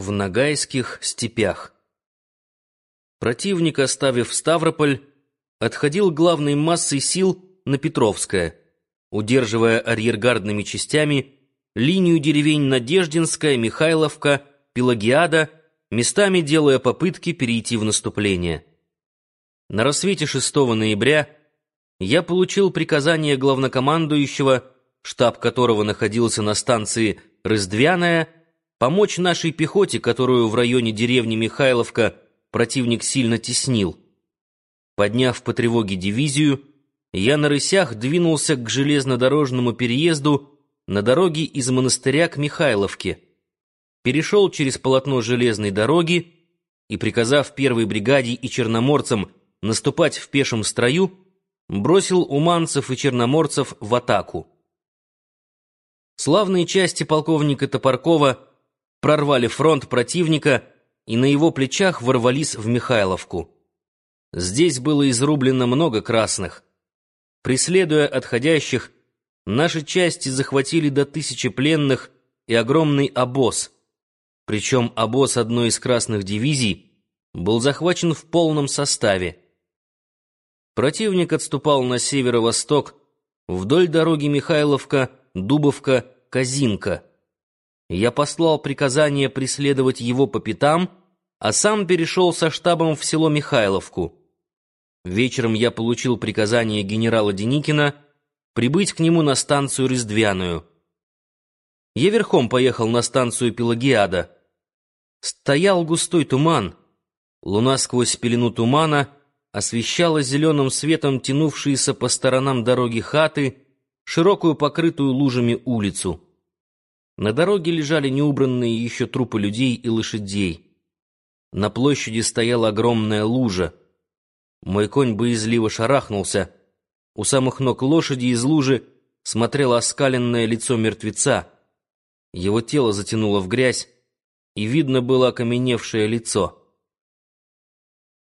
в Ногайских степях. Противник, оставив Ставрополь, отходил главной массой сил на Петровское, удерживая арьергардными частями линию деревень Надеждинская, Михайловка, Пелагиада, местами делая попытки перейти в наступление. На рассвете 6 ноября я получил приказание главнокомандующего, штаб которого находился на станции Рыздвяная, помочь нашей пехоте, которую в районе деревни Михайловка противник сильно теснил. Подняв по тревоге дивизию, я на рысях двинулся к железнодорожному переезду на дороге из монастыря к Михайловке, перешел через полотно железной дороги и, приказав первой бригаде и черноморцам наступать в пешем строю, бросил уманцев и черноморцев в атаку. Славные части полковника Топоркова прорвали фронт противника и на его плечах ворвались в Михайловку. Здесь было изрублено много красных. Преследуя отходящих, наши части захватили до тысячи пленных и огромный обоз. Причем обоз одной из красных дивизий был захвачен в полном составе. Противник отступал на северо-восток вдоль дороги Михайловка, Дубовка, Казинка. Я послал приказание преследовать его по пятам, а сам перешел со штабом в село Михайловку. Вечером я получил приказание генерала Деникина прибыть к нему на станцию Рездвяную. Я верхом поехал на станцию Пелагиада. Стоял густой туман. Луна сквозь пелену тумана освещала зеленым светом тянувшиеся по сторонам дороги хаты, широкую покрытую лужами улицу. На дороге лежали неубранные еще трупы людей и лошадей. На площади стояла огромная лужа. Мой конь боязливо шарахнулся. У самых ног лошади из лужи смотрело оскаленное лицо мертвеца. Его тело затянуло в грязь, и видно было окаменевшее лицо.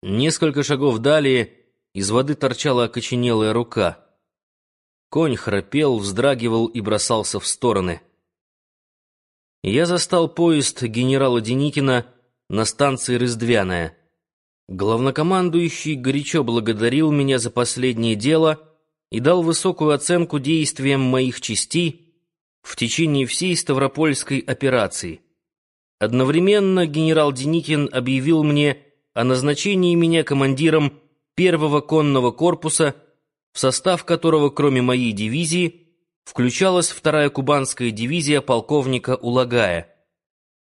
Несколько шагов далее из воды торчала окоченелая рука. Конь храпел, вздрагивал и бросался в стороны. Я застал поезд генерала Деникина на станции Рыздвяная. Главнокомандующий горячо благодарил меня за последнее дело и дал высокую оценку действиям моих частей в течение всей Ставропольской операции. Одновременно генерал Деникин объявил мне о назначении меня командиром первого конного корпуса, в состав которого, кроме моей дивизии, включалась вторая кубанская дивизия полковника Улагая.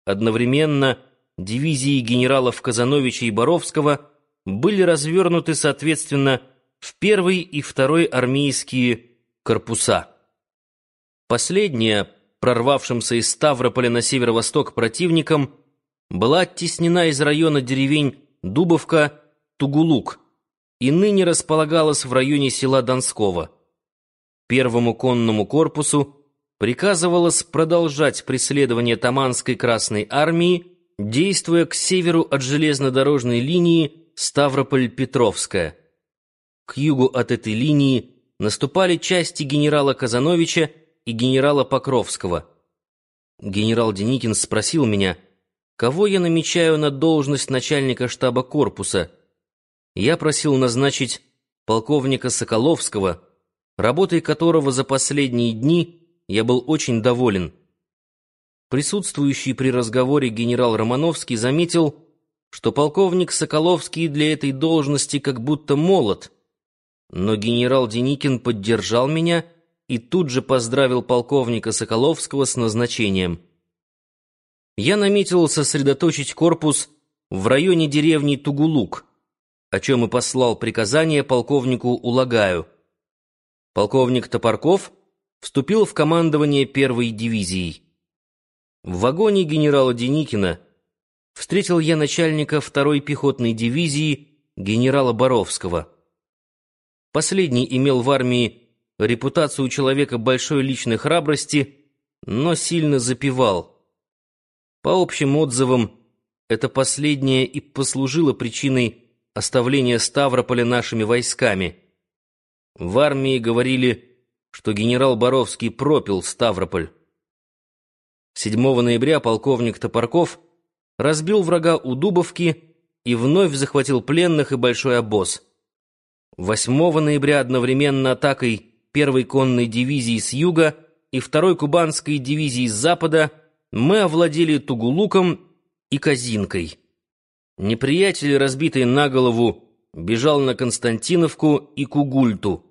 Одновременно дивизии генералов Казановича и Боровского были развернуты, соответственно, в первый и второй армейские корпуса. Последняя, прорвавшимся из Ставрополя на северо-восток противником, была оттеснена из района деревень Дубовка, Тугулук и ныне располагалась в районе села Донского. Первому конному корпусу приказывалось продолжать преследование Таманской Красной Армии, действуя к северу от железнодорожной линии Ставрополь-Петровская. К югу от этой линии наступали части генерала Казановича и генерала Покровского. Генерал Деникин спросил меня, кого я намечаю на должность начальника штаба корпуса. Я просил назначить полковника Соколовского, работой которого за последние дни я был очень доволен. Присутствующий при разговоре генерал Романовский заметил, что полковник Соколовский для этой должности как будто молод, но генерал Деникин поддержал меня и тут же поздравил полковника Соколовского с назначением. Я наметил сосредоточить корпус в районе деревни Тугулук, о чем и послал приказание полковнику Улагаю. Полковник Топорков вступил в командование первой дивизией. В вагоне генерала Деникина встретил я начальника второй пехотной дивизии генерала Боровского. Последний имел в армии репутацию человека большой личной храбрости, но сильно запивал. По общим отзывам, это последнее и послужило причиной оставления Ставрополя нашими войсками – в армии говорили, что генерал Боровский пропил Ставрополь. 7 ноября полковник Топорков разбил врага у Дубовки и вновь захватил пленных и большой обоз. 8 ноября одновременно атакой первой конной дивизии с юга и второй кубанской дивизии с запада мы овладели Тугулуком и Казинкой. Неприятель, разбитый на голову, бежал на Константиновку и Кугульту,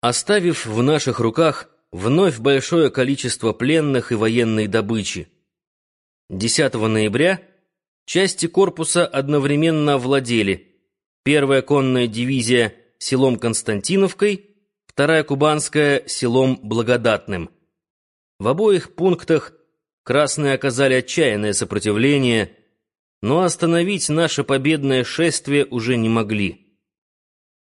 оставив в наших руках вновь большое количество пленных и военной добычи. 10 ноября части корпуса одновременно овладели первая конная дивизия селом Константиновкой, вторая кубанская селом Благодатным. В обоих пунктах красные оказали отчаянное сопротивление, но остановить наше победное шествие уже не могли.